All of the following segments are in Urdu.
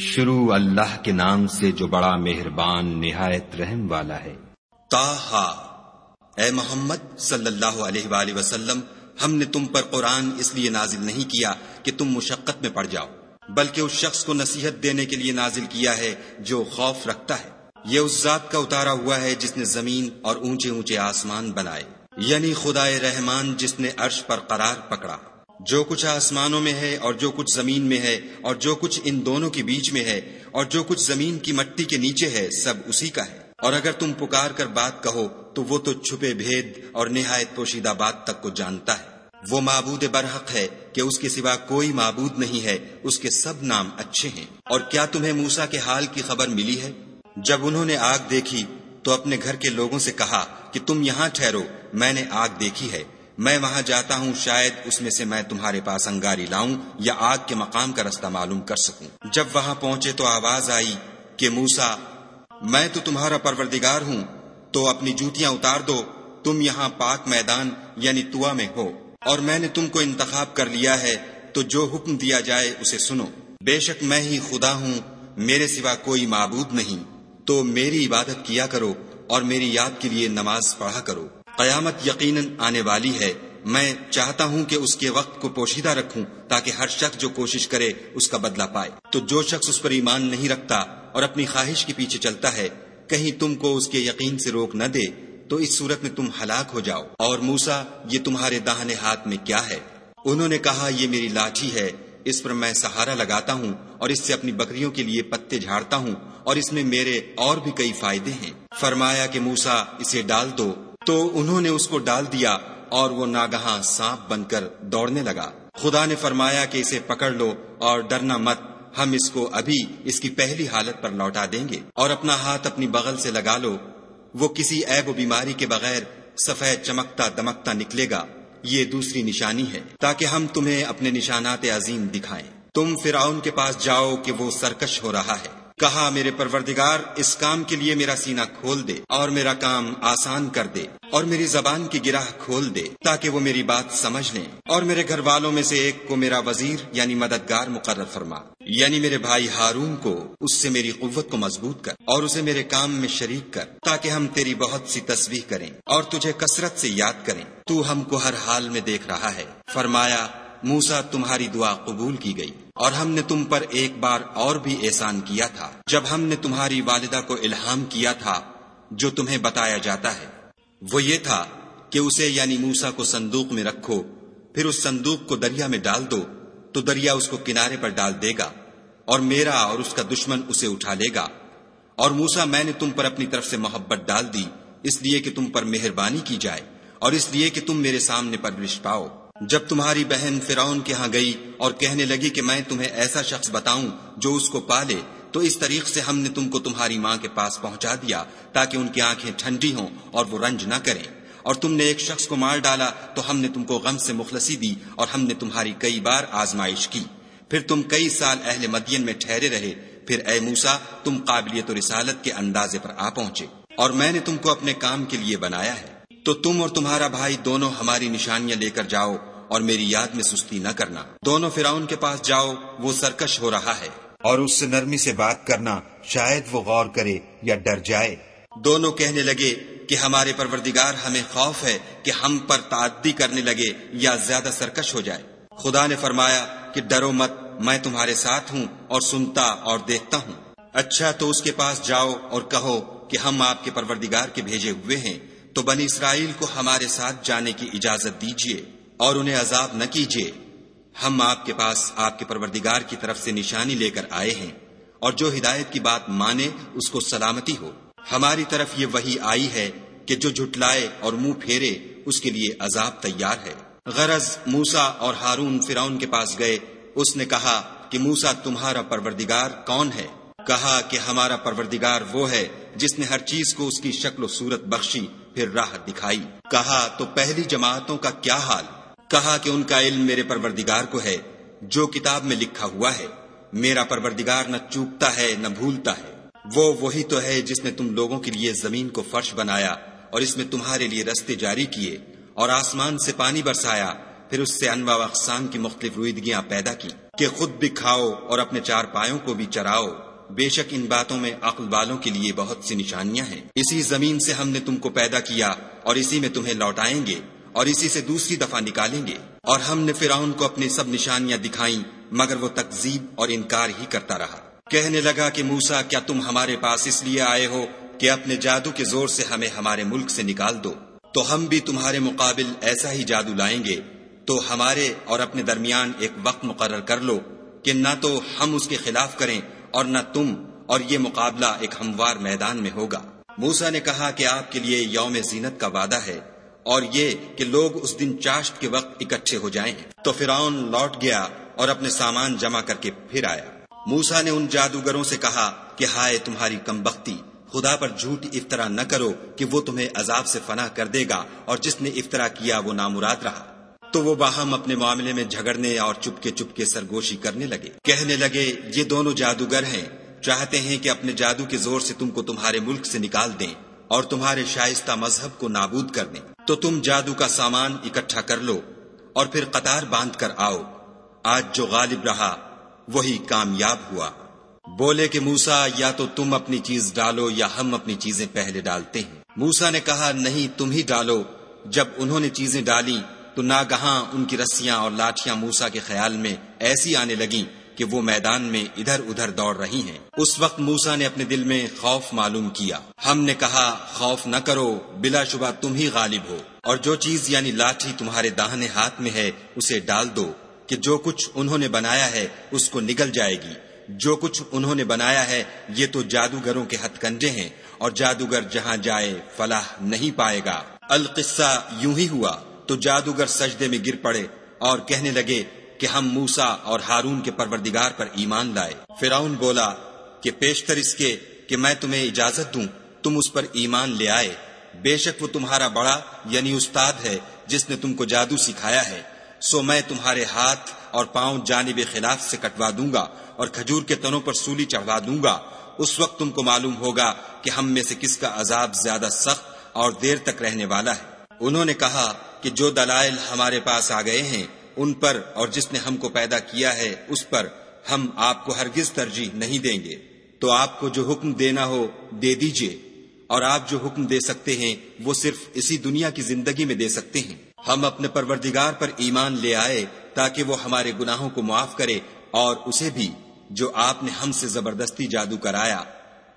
شروع اللہ کے نام سے جو بڑا مہربان، نہایت رحم والا ہے۔ تاہا اے محمد صلی اللہ علیہ وآلہ وسلم، ہم نے تم پر قرآن اس لیے نازل نہیں کیا کہ تم مشقت میں پڑ جاؤ، بلکہ اس شخص کو نصیحت دینے کے لیے نازل کیا ہے جو خوف رکھتا ہے۔ یہ اس ذات کا اتارا ہوا ہے جس نے زمین اور اونچے اونچے آسمان بنائے یعنی خدائے رحمان جس نے عرش پر قرار پکڑا۔ جو کچھ آسمانوں میں ہے اور جو کچھ زمین میں ہے اور جو کچھ ان دونوں کے بیچ میں ہے اور جو کچھ زمین کی مٹی کے نیچے ہے، سب اسی کا ہے۔ اور اگر تم پکار کر بات کہو، تو وہ تو چھپے بھید اور نہایت پوشیدہ بات تک کو جانتا ہے۔ وہ معبود برحق ہے کہ اس کے سوا کوئی معبود نہیں ہے، اس کے سب نام اچھے ہیں۔ اور کیا تمہیں موسا کے حال کی خبر ملی ہے؟ جب انہوں نے آگ دیکھی، تو اپنے گھر کے لوگوں سے کہا کہ تم یہاں ٹھہرو، میں نے آگ دیکھی ہے۔ میں وہاں جاتا ہوں، شاید اس میں سے میں تمہارے پاس انگاری لاؤں یا آگ کے مقام کا رستہ معلوم کر سکوں۔ جب وہاں پہنچے تو آواز آئی کہ موسا میں تو تمہارا پروردگار ہوں، تو اپنی جوتیاں اتار دو، تم یہاں پاک میدان یعنی توا میں ہو۔ اور میں نے تم کو انتخاب کر لیا ہے، تو جو حکم دیا جائے اسے سنو۔ بے شک میں ہی خدا ہوں، میرے سوا کوئی معبود نہیں۔ تو میری عبادت کیا کرو اور میری یاد کے لیے نماز پڑھا کرو۔ قیامت یقیناً آنے والی ہے۔ میں چاہتا ہوں کہ اس کے وقت کو پوشیدہ رکھوں تاکہ ہر شخص جو کوشش کرے اس کا بدلہ پائے۔ تو جو شخص اس پر ایمان نہیں رکھتا اور اپنی خواہش کے پیچھے چلتا ہے، کہیں تم کو اس کے یقین سے روک نہ دے، تو اس صورت میں تم ہلاک ہو جاؤ۔ اور موسا یہ تمہارے داہنے ہاتھ میں کیا ہے؟ انہوں نے کہا، یہ میری لاٹھی ہے، اس پر میں سہارا لگاتا ہوں اور اس سے اپنی بکریوں کے لیے پتے جھاڑتا ہوں اور اس میں میرے اور بھی کئی فائدے ہیں۔ فرمایا کہ موسا اسے ڈال دو۔ تو انہوں نے اس کو ڈال دیا اور وہ ناگہاں سانپ بن کر دوڑنے لگا۔ خدا نے فرمایا کہ اسے پکڑ لو اور ڈرنا مت، ہم اس کو ابھی اس کی پہلی حالت پر لوٹا دیں گے۔ اور اپنا ہاتھ اپنی بغل سے لگا لو، وہ کسی عیب و بیماری کے بغیر سفید چمکتا دمکتا نکلے گا۔ یہ دوسری نشانی ہے، تاکہ ہم تمہیں اپنے نشانات عظیم دکھائیں۔ تم فرعون کے پاس جاؤ کہ وہ سرکش ہو رہا ہے۔ کہا میرے پروردگار، اس کام کے لیے میرا سینہ کھول دے اور میرا کام آسان کر دے اور میری زبان کی گراہ کھول دے تاکہ وہ میری بات سمجھ لیں اور میرے گھر والوں میں سے ایک کو میرا وزیر یعنی مددگار مقرر فرما یعنی میرے بھائی ہارون کو اس سے میری قوت کو مضبوط کر اور اسے میرے کام میں شریک کر تاکہ ہم تیری بہت سی تصویر کریں اور تجھے کثرت سے یاد کریں۔ تو ہم کو ہر حال میں دیکھ رہا ہے۔ فرمایا موسا تمہاری دعا قبول کی گئی۔ اور ہم نے تم پر ایک بار اور بھی احسان کیا تھا، جب ہم نے تمہاری والدہ کو الہام کیا تھا، جو تمہیں بتایا جاتا ہے۔ وہ یہ تھا کہ اسے یعنی موسا کو صندوق میں رکھو، پھر اس صندوق کو دریا میں ڈال دو، تو دریا اس کو کنارے پر ڈال دے گا، اور میرا اور اس کا دشمن اسے اٹھا لے گا۔ اور موسا میں نے تم پر اپنی طرف سے محبت ڈال دی، اس لیے کہ تم پر مہربانی کی جائے، اور اس لیے کہ تم میرے سامنے پرورش پاؤ۔ جب تمہاری بہن فرعون کے ہاں گئی اور کہنے لگی کہ میں تمہیں ایسا شخص بتاؤں جو اس کو پالے، تو اس طریق سے ہم نے تم کو تمہاری ماں کے پاس پہنچا دیا تاکہ ان کی آنکھیں ٹھنڈی ہوں اور وہ رنج نہ کریں۔ اور تم نے ایک شخص کو مار ڈالا، تو ہم نے تم کو غم سے مخلصی دی اور ہم نے تمہاری کئی بار آزمائش کی۔ پھر تم کئی سال اہل مدین میں ٹھہرے رہے، پھر اے موسا تم قابلیت و رسالت کے اندازے پر آ پہنچے۔ اور میں نے تم کو اپنے کام کے لیے بنایا ہے۔ تو تم اور تمہارا بھائی دونوں ہماری نشانیاں لے کر جاؤ اور میری یاد میں سستی نہ کرنا۔ دونوں فراؤن کے پاس جاؤ وہ سرکش ہو رہا ہے۔ اور اس سے نرمی سے بات کرنا شاید وہ غور کرے یا ڈر جائے۔ دونوں کہنے لگے کہ ہمارے پروردگار ہمیں خوف ہے کہ ہم پر تعدی کرنے لگے یا زیادہ سرکش ہو جائے۔ خدا نے فرمایا کہ ڈرو مت میں تمہارے ساتھ ہوں اور سنتا اور دیکھتا ہوں۔ اچھا تو اس کے پاس جاؤ اور کہو کہ ہم آپ کے پروردگار کے بھیجے ہوئے ہیں۔ تو بنی اسرائیل کو ہمارے ساتھ جانے کی اجازت دیجیے اور انہیں عذاب نہ کیجیے۔ ہم آپ کے پاس آپ کے پروردگار کی طرف سے نشانی لے کر آئے ہیں اور جو ہدایت کی بات مانے اس کو سلامتی ہو۔ ہماری طرف یہ وہی آئی ہے کہ جو جھٹلائے اور منہ پھیرے اس کے لیے عذاب تیار ہے۔ غرض موسا اور ہارون فراؤن کے پاس گئے۔ اس نے کہا کہ موسا تمہارا پروردگار کون ہے؟ کہا کہ ہمارا پروردگار وہ ہے جس نے ہر چیز کو اس کی شکل و صورت بخشی، پھر راہ دکھائی۔ کہا تو پہلی جماعتوں کا کیا حال؟ کہا کہ ان کا علم میرے پروردگار کو ہے، جو کتاب میں لکھا ہوا ہے۔ میرا پروردگار نہ چوکتا ہے، نہ بھولتا ہے۔ وہ وہی تو ہے جس نے تم لوگوں کے لیے زمین کو فرش بنایا اور اس میں تمہارے لیے رستے جاری کیے اور آسمان سے پانی برسایا۔ پھر اس سے انواع اقسام کی مختلف رویدگیاں پیدا کی کہ خود بھی کھاؤ اور اپنے چار پایوں کو بھی چراؤ۔ بے شک ان باتوں میں عقل والوں کے لیے بہت سی نشانیاں ہیں۔ اسی زمین سے ہم نے تم کو پیدا کیا اور اسی میں تمہیں لوٹائیں گے۔ اور اسی سے دوسری دفعہ نکالیں گے۔ اور ہم نے فرعون کو اپنی سب نشانیاں دکھائیں، مگر وہ تکزیب اور انکار ہی کرتا رہا۔ کہنے لگا کہ موسا کیا تم ہمارے پاس اس لیے آئے ہو کہ اپنے جادو کے زور سے ہمیں ہمارے ملک سے نکال دو؟ تو ہم بھی تمہارے مقابل ایسا ہی جادو لائیں گے۔ تو ہمارے اور اپنے درمیان ایک وقت مقرر کر لو کہ نہ تو ہم اس کے خلاف کریں اور نہ تم، اور یہ مقابلہ ایک ہموار میدان میں ہوگا۔ موسا نے کہا کہ آپ کے لیے یوم زینت کا وعدہ ہے۔ اور یہ کہ لوگ اس دن چاشت کے وقت اکٹھے ہو جائیں۔ تو فرعون لوٹ گیا اور اپنے سامان جمع کر کے پھر آیا۔ موسا نے ان جادوگروں سے کہا کہ ہائے تمہاری کم بختی، خدا پر جھوٹ افطرا نہ کرو کہ وہ تمہیں عذاب سے فنا کر دے گا اور جس نے افطرا کیا وہ نامراد رہا۔ تو وہ باہم اپنے معاملے میں جھگڑنے اور چپکے چپکے سرگوشی کرنے لگے۔ کہنے لگے، یہ دونوں جادوگر ہیں، چاہتے ہیں کہ اپنے جادو کے زور سے تم کو تمہارے ملک سے نکال دیں۔ اور تمہارے شائستہ مذہب کو نابود کر دیں تو تم جادو کا سامان اکٹھا کر لو اور پھر قطار باندھ کر آؤ۔ آج جو غالب رہا، وہی کامیاب ہوا۔ بولے کہ موسا یا تو تم اپنی چیز ڈالو یا ہم اپنی چیزیں پہلے ڈالتے ہیں۔ موسا نے کہا، نہیں، تم ہی ڈالو۔ جب انہوں نے چیزیں ڈالی، تو ناگہاں ان کی رسیاں اور لاٹیاں موسا کے خیال میں ایسی آنے لگیں۔ کہ وہ میدان میں ادھر ادھر دوڑ رہی ہیں۔ اس وقت موسا نے اپنے دل میں خوف معلوم کیا۔ ہم نے کہا، خوف نہ کرو، بلا شبہ تم ہی غالب ہو۔ اور جو چیز یعنی لاٹھی تمہارے داہنے ہاتھ میں ہے، اسے ڈال دو کہ جو کچھ انہوں نے بنایا ہے، اس کو نگل جائے گی۔ جو کچھ انہوں نے بنایا ہے، یہ تو جادوگروں کے ہتھ کنڈے ہیں۔ اور جادوگر جہاں جائے، فلاح نہیں پائے گا۔ القصہ یوں ہی ہوا۔ تو جادوگر سجدے میں گر پڑے اور کہنے لگے کہ ہم موسا اور ہارون کے پروردگار پر ایمان لائے۔ فرعون بولا کہ پیشتر اس کے کہ میں تمہیں اجازت دوں، تم اس پر ایمان لے آئے۔ بے شک وہ تمہارا بڑا یعنی استاد ہے، جس نے تم کو جادو سکھایا ہے۔ سو میں تمہارے ہاتھ اور پاؤں جانب خلاف سے کٹوا دوں گا اور کھجور کے تنوں پر سولی چڑھوا دوں گا۔ اس وقت تم کو معلوم ہوگا کہ ہم میں سے کس کا عذاب زیادہ سخت اور دیر تک رہنے والا ہے۔ انہوں نے کہا کہ جو دلائل ہمارے پاس آ گئے ہیں ان پر اور جس نے ہم کو پیدا کیا ہے، اس پر ہم آپ کو ہرگز ترجیح نہیں دیں گے۔ تو آپ کو جو حکم دینا ہو، دے دیجیے۔ اور آپ جو حکم دے سکتے ہیں، وہ صرف اسی دنیا کی زندگی میں دے سکتے ہیں۔ ہم اپنے پروردگار پر ایمان لے آئے تاکہ وہ ہمارے گناہوں کو معاف کرے اور اسے بھی جو آپ نے ہم سے زبردستی جادو کرایا۔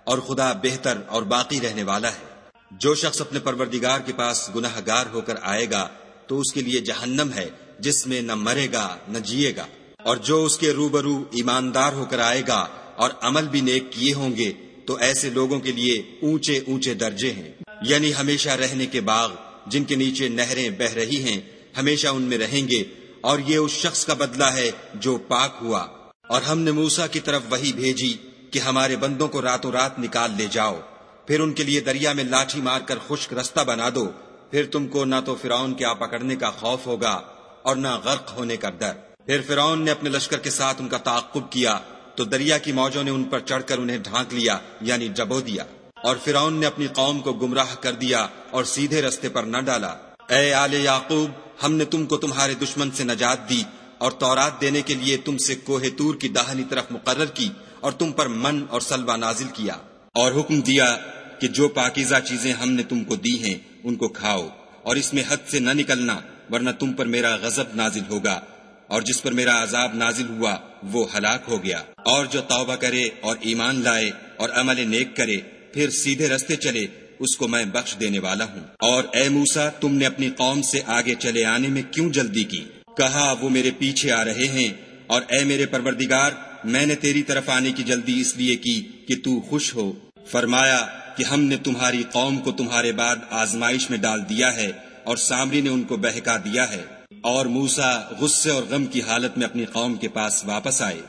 اور خدا بہتر اور باقی رہنے والا ہے۔ جو شخص اپنے پروردگار کے پاس گناہ گار ہو کر آئے گا، تو اس کے لیے جہنم ہے۔ جس میں نہ مرے گا، نہ جیے گا۔ اور جو اس کے روبرو ایماندار ہو کر آئے گا اور عمل بھی نیک کیے ہوں گے، تو ایسے لوگوں کے لیے اونچے اونچے درجے ہیں۔ یعنی ہمیشہ رہنے کے باغ، جن کے نیچے نہریں بہ رہی ہیں، ہمیشہ ان میں رہیں گے۔ اور یہ اس شخص کا بدلہ ہے جو پاک ہوا۔ اور ہم نے موسا کی طرف وہی بھیجی کہ ہمارے بندوں کو راتوں رات نکال لے جاؤ۔ پھر ان کے لیے دریا میں لاٹھی مار کر خشک رستہ بنا دو۔ پھر تم کو نہ تو فرعون کے آ پکڑنے کا خوف ہوگا اور نہ غرق ہونے کا ڈر۔ پھر فرعون نے اپنے لشکر کے ساتھ ان کا تعقب کیا، تو دریا کی موجوں نے ان پر چڑھ کر انہیں ڈھانک لیا یعنی جبو دیا۔ اور فرعون نے اپنی قوم کو گمراہ کر دیا اور سیدھے رستے پر نہ ڈالا۔ اے آل یعقوب، ہم نے تم کو تمہارے دشمن سے نجات دی اور تورات دینے کے لیے تم سے کوہ تور کی داہنی طرف مقرر کی اور تم پر من اور سلوا نازل کیا۔ اور حکم دیا کہ جو پاکیزہ چیزیں ہم نے تم کو دی ہیں، ان کو کھاؤ اور اس میں حد سے نہ نکلنا۔ ورنہ تم پر میرا غضب نازل ہوگا اور جس پر میرا عذاب نازل ہوا وہ ہلاک ہو گیا۔ اور جو توبہ کرے اور ایمان لائے اور عمل نیک کرے، پھر سیدھے رستے چلے، اس کو میں بخش دینے والا ہوں۔ اور اے موسا تم نے اپنی قوم سے آگے چلے آنے میں کیوں جلدی کی؟ کہا، وہ میرے پیچھے آ رہے ہیں۔ اور اے میرے پروردگار، میں نے تیری طرف آنے کی جلدی اس لیے کی کہ تو خوش ہو۔ فرمایا کہ ہم نے تمہاری قوم کو تمہارے بعد آزمائش میں ڈال دیا ہے۔ اور سامری نے ان کو بہکا دیا ہے اور موسا غصے اور غم کی حالت میں اپنی قوم کے پاس واپس آئے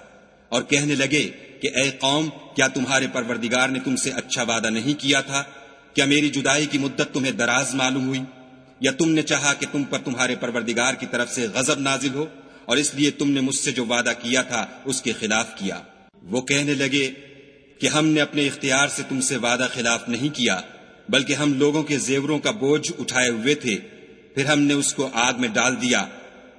اور کہنے لگے کہ اے قوم، کیا تمہارے پروردگار نے تم سے اچھا وعدہ نہیں کیا تھا؟ کیا میری جدائی کی مدت تمہیں دراز معلوم ہوئی؟ یا تم نے چاہا کہ تم پر تمہارے پروردگار کی طرف سے غضب نازل ہو اور اس لیے تم نے مجھ سے جو وعدہ کیا تھا اس کے خلاف کیا؟ وہ کہنے لگے کہ ہم نے اپنے اختیار سے تم سے وعدہ خلاف نہیں کیا بلکہ ہم لوگوں کے زیوروں کا بوجھ اٹھائے ہوئے تھے۔ پھر ہم نے اس کو آگ میں ڈال دیا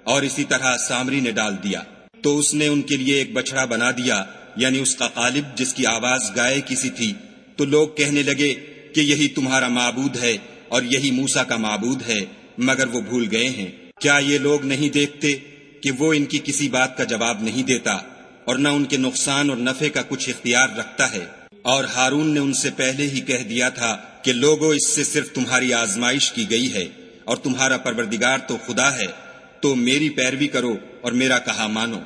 اور اسی طرح سامری نے ڈال دیا۔ تو اس نے ان کے لیے ایک بچڑا بنا دیا یعنی اس کا قالب جس کی آواز گائے کسی تھی۔ تو لوگ کہنے لگے کہ یہی تمہارا معبود ہے اور یہی موسا کا معبود ہے، مگر وہ بھول گئے ہیں۔ کیا یہ لوگ نہیں دیکھتے کہ وہ ان کی کسی بات کا جواب نہیں دیتا اور نہ ان کے نقصان اور نفع کا کچھ اختیار رکھتا ہے؟ اور ہارون نے ان سے پہلے ہی کہہ دیا تھا کہ لوگوں اس سے صرف تمہاری آزمائش کی گئی ہے اور تمہارا پروردگار تو خدا ہے، تو میری پیروی کرو اور میرا کہا مانو۔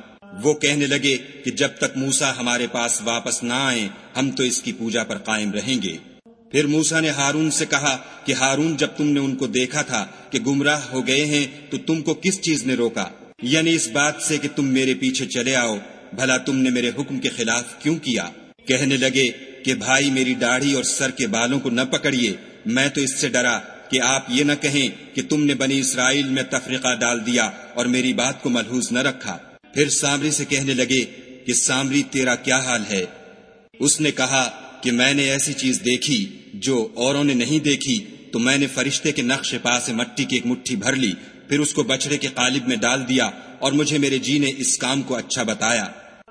وہ کہنے لگے کہ جب تک موسا ہمارے پاس واپس نہ آئے ہم تو اس کی پوجا پر قائم رہیں گے۔ پھر موسا نے ہارون سے کہا کہ ہارون، جب تم نے ان کو دیکھا تھا کہ گمراہ ہو گئے ہیں، تو تم کو کس چیز نے روکا؟ یعنی اس بات سے کہ تم میرے پیچھے چلے آؤ، بھلا تم نے میرے حکم کے خلاف کیوں کیا؟ کہنے لگے کہ بھائی میری داڑھی اور سر کے بالوں کو نہ پکڑیے۔ میں تو اس سے ڈرا کہ آپ یہ نہ کہیں کہ تم نے بنی اسرائیل میں تفریقہ ڈال دیا اور میری بات کو ملحوظ نہ رکھا۔ پھر سامری سے کہنے لگے کہ سامری تیرا کیا حال ہے؟ اس نے کہا کہ میں نے ایسی چیز دیکھی جو اوروں نے نہیں دیکھی، تو میں نے فرشتے کے نقش پا سے مٹی کی ایک مٹھی بھر لی، پھر اس کو بچڑے کے قالب میں ڈال دیا اور مجھے میرے جی نے اس کام کو اچھا بتایا۔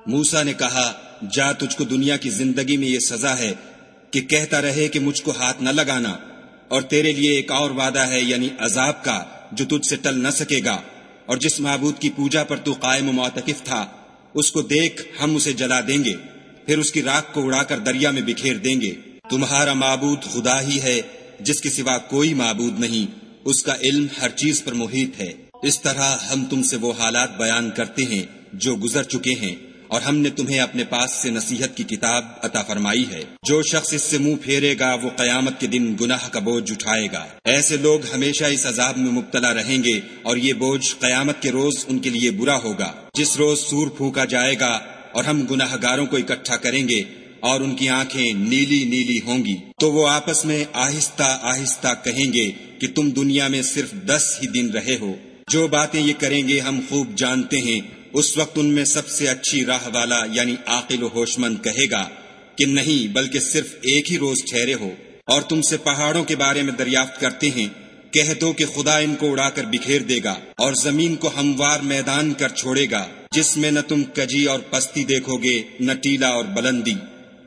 موسا نے کہا جا تجھ کو دنیا کی زندگی میں یہ سزا ہے کہ کہتا رہے کہ مجھ کو ہاتھ نہ لگانا، اور تیرے لیے ایک اور وعدہ ہے یعنی عذاب کا، جو تجھ سے ٹل نہ سکے گا۔ اور جس معبود کی پوجا پر تو قائم و معتکف تھا، اس کو دیکھ ہم اسے جلا دیں گے، پھر اس کی راک کو اڑا کر دریا میں بکھیر دیں گے۔ تمہارا معبود خدا ہی ہے، جس کے سوا کوئی معبود نہیں۔ اس کا علم ہر چیز پر محیط ہے۔ اس طرح ہم تم سے وہ حالات بیان کرتے ہیں جو گزر چکے ہیں۔ اور ہم نے تمہیں اپنے پاس سے نصیحت کی کتاب عطا فرمائی ہے۔ جو شخص اس سے منہ پھیرے گا، وہ قیامت کے دن گناہ کا بوجھ اٹھائے گا۔ ایسے لوگ ہمیشہ اس عذاب میں مبتلا رہیں گے اور یہ بوجھ قیامت کے روز ان کے لیے برا ہوگا۔ جس روز سور پھونکا جائے گا اور ہم گناہ گاروں کو اکٹھا کریں گے اور ان کی آنکھیں نیلی نیلی ہوں گی، تو وہ آپس میں آہستہ آہستہ کہیں گے کہ تم دنیا میں صرف دس ہی دن رہے ہو۔ جو باتیں یہ کریں گے ہم خوب جانتے ہیں اس وقت ان میں سب سے اچھی راہ والا یعنی عاقل و ہوش مند کہے گا کہ نہیں، بلکہ صرف ایک ہی روز ٹھہرے ہو۔ اور تم سے پہاڑوں کے بارے میں دریافت کرتے ہیں۔ کہہ دو کہ خدا ان کو اڑا کر بکھیر دے گا اور زمین کو ہموار میدان کر چھوڑے گا، جس میں نہ تم کجی اور پستی دیکھو گے، نہ ٹیلا اور بلندی۔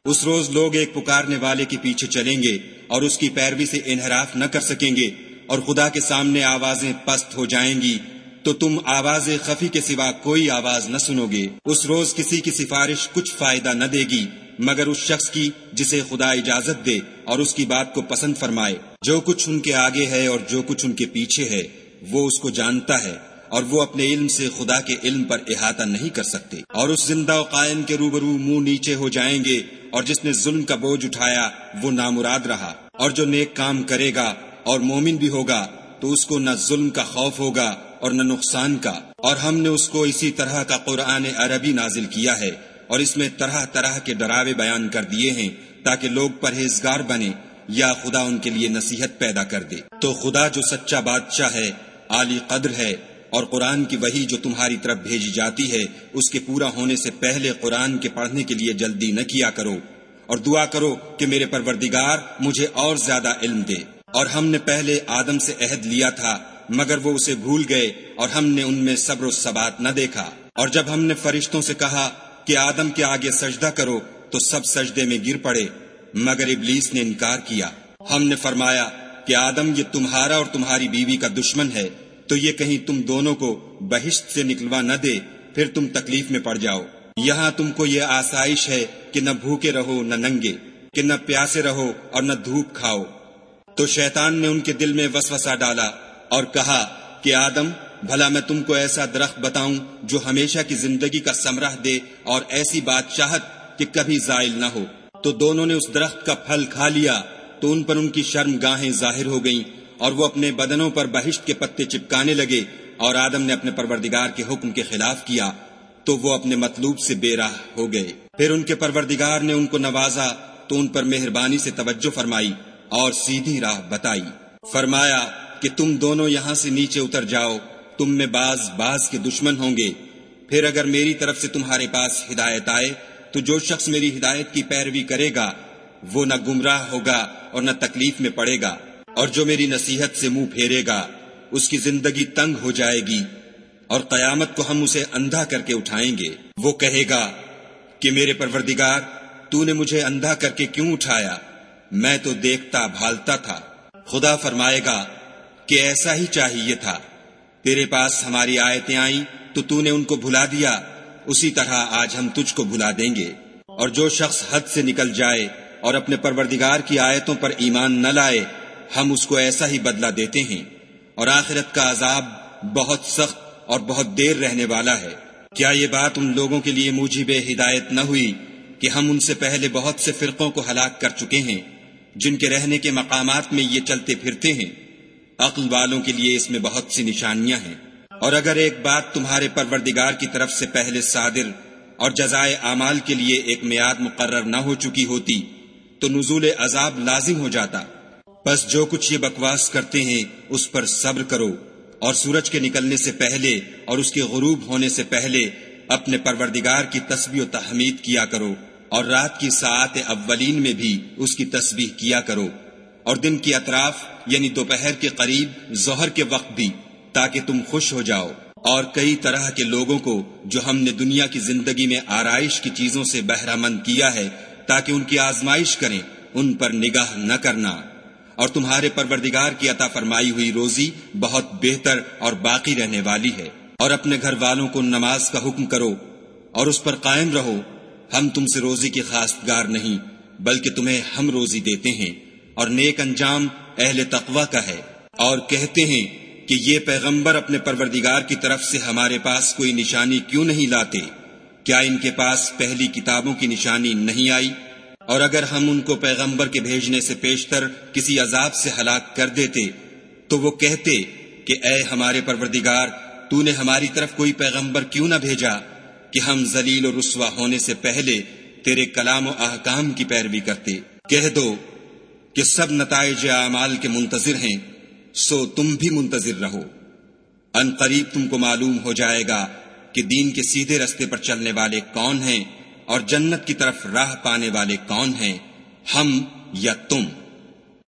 اس روز لوگ ایک پکارنے والے کے پیچھے چلیں گے اور اس کی پیروی سے انحراف نہ کر سکیں گے اور خدا کے سامنے آوازیں پست ہو جائیں گی۔ تو تم آواز خفی کے سوا کوئی آواز نہ سنو گے۔ اس روز کسی کی سفارش کچھ فائدہ نہ دے گی، مگر اس شخص کی جسے خدا اجازت دے اور اس کی بات کو پسند فرمائے۔ جو کچھ ان کے آگے ہے اور جو کچھ ان کے پیچھے ہے، وہ اس کو جانتا ہے اور وہ اپنے علم سے خدا کے علم پر احاطہ نہیں کر سکتے۔ اور اس زندہ و قائم کے روبرو منہ نیچے ہو جائیں گے اور جس نے ظلم کا بوجھ اٹھایا، وہ نامراد رہا۔ اور جو نیک کام کرے گا اور مومن بھی ہوگا، تو اس کو نہ ظلم کا خوف ہوگا اور نہ نقصان کا۔ اور ہم نے اس کو اسی طرح کا قرآن عربی نازل کیا ہے اور اس میں طرح طرح کے ڈراوے بیان کر دیے ہیں تاکہ لوگ پرہیزگار بنے یا خدا ان کے لیے نصیحت پیدا کر دے۔ تو خدا جو سچا بادشاہ ہے، عالی قدر ہے اور قرآن کی وہی جو تمہاری طرف بھیجی جاتی ہے، اس کے پورا ہونے سے پہلے قرآن کے پڑھنے کے لیے جلدی نہ کیا کرو۔ اور دعا کرو کہ میرے پروردگار مجھے اور زیادہ علم دے۔ اور ہم نے پہلے آدم سے عہد لیا تھا مگر وہ اسے بھول گئے اور ہم نے ان میں صبر و ثبات نہ دیکھا۔ اور جب ہم نے فرشتوں سے کہا کہ آدم کے آگے سجدہ کرو، تو سب سجدے میں گر پڑے، مگر ابلیس نے انکار کیا۔ ہم نے فرمایا کہ آدم یہ تمہارا اور تمہاری بیوی کا دشمن ہے، تو یہ کہیں تم دونوں کو بہشت سے نکلوا نہ دے، پھر تم تکلیف میں پڑ جاؤ۔ یہاں تم کو یہ آسائش ہے کہ نہ بھوکے رہو، نہ ننگے، کہ نہ پیاسے رہو اور نہ دھوپ کھاؤ۔ تو شیطان نے ان کے دل میں وسوسہ ڈالا۔ اور کہا کہ آدم، بھلا میں تم کو ایسا درخت بتاؤں جو ہمیشہ کی زندگی کا سمراہ دے اور ایسی بادشاہت کہ کبھی زائل نہ ہو۔ تو دونوں نے اس درخت کا پھل کھا لیا، تو ان پر ان کی شرم گاہیں ظاہر ہو گئیں اور وہ اپنے بدنوں پر بہشت کے پتے چپکانے لگے اور آدم نے اپنے پروردگار کے حکم کے خلاف کیا، تو وہ اپنے مطلوب سے بے راہ ہو گئے۔ پھر ان کے پروردگار نے ان کو نوازا، تو ان پر مہربانی سے توجہ فرمائی اور سیدھی راہ بتائی۔ فرمایا کہ تم دونوں یہاں سے نیچے اتر جاؤ، تم میں باز باز کے دشمن ہوں گے۔ پھر اگر میری طرف سے تمہارے پاس ہدایت آئے، تو جو شخص میری ہدایت کی پیروی کرے گا، وہ نہ گمراہ ہوگا اور نہ تکلیف میں پڑے گا، اور جو میری نصیحت سے منہ پھیرے گا، اس کی زندگی تنگ ہو جائے گی، اور قیامت کو ہم اسے اندھا کر کے اٹھائیں گے۔ وہ کہے گا کہ میرے پروردگار، تو نے مجھے اندھا کر کے کیوں اٹھایا؟ میں تو دیکھتا بھالتا تھا۔ خدا فرمائے گا کہ ایسا ہی چاہیے تھا۔ تیرے پاس ہماری آیتیں آئیں تو تو نے ان کو بھلا دیا۔ اسی طرح آج ہم تجھ کو بھلا دیں گے۔ اور جو شخص حد سے نکل جائے اور اپنے پروردگار کی آیتوں پر ایمان نہ لائے، ہم اس کو ایسا ہی بدلہ دیتے ہیں۔ اور آخرت کا عذاب بہت سخت اور بہت دیر رہنے والا ہے۔ کیا یہ بات ان لوگوں کے لیے موجب ہدایت نہ ہوئی کہ ہم ان سے پہلے بہت سے فرقوں کو ہلاک کر چکے ہیں؟ جن کے رہنے کے مقامات میں یہ چلتے پھرتے ہیں، عقل والوں کے لیے اس میں بہت سی نشانیاں ہیں۔ اور اگر ایک بات تمہارے پروردگار کی طرف سے پہلے صادر اور جزائے اعمال کے لیے ایک میاد مقرر نہ ہو چکی ہوتی، تو نزول عذاب لازم ہو جاتا۔ بس جو کچھ یہ بکواس کرتے ہیں، اس پر صبر کرو۔ اور سورج کے نکلنے سے پہلے اور اس کے غروب ہونے سے پہلے اپنے پروردگار کی تسبیح و تحمید کیا کرو۔ اور رات کی ساعت اولین میں بھی اس کی تسبیح کیا کرو۔ اور دن کی اطراف یعنی دوپہر کے قریب، ظہر کے وقت بھی، تاکہ تم خوش ہو جاؤ۔ اور کئی طرح کے لوگوں کو جو ہم نے دنیا کی زندگی میں آرائش کی چیزوں سے بہرہ مند کیا ہے، تاکہ ان کی آزمائش کریں، ان پر نگاہ نہ کرنا۔ اور تمہارے پروردگار کی عطا فرمائی ہوئی روزی بہت بہتر اور باقی رہنے والی ہے۔ اور اپنے گھر والوں کو نماز کا حکم کرو، اور اس پر قائم رہو۔ ہم تم سے روزی کی خاص گار نہیں، بلکہ تمہیں ہم روزی دیتے ہیں، اور نیک انجام اہل تقوی کا ہے۔ اور کہتے ہیں کہ یہ پیغمبر اپنے پروردگار کی طرف سے ہمارے پاس کوئی نشانی کیوں نہیں لاتے؟ کیا ان کے پاس پہلی کتابوں کی نشانی نہیں آئی؟ اور اگر ہم ان کو پیغمبر کے بھیجنے سے پیشتر کسی عذاب سے ہلاک کر دیتے، تو وہ کہتے کہ اے ہمارے پروردگار، تو نے ہماری طرف کوئی پیغمبر کیوں نہ بھیجا؟ کہ ہم ذلیل و رسوا ہونے سے پہلے تیرے کلام و احکام کی پیروی کرتے۔ کہہ دو کہ سب نتائج اعمال کے منتظر ہیں، سو تم بھی منتظر رہو۔ ان قریب تم کو معلوم ہو جائے گا کہ دین کے سیدھے رستے پر چلنے والے کون ہیں اور جنت کی طرف راہ پانے والے کون ہیں، ہم یا تم۔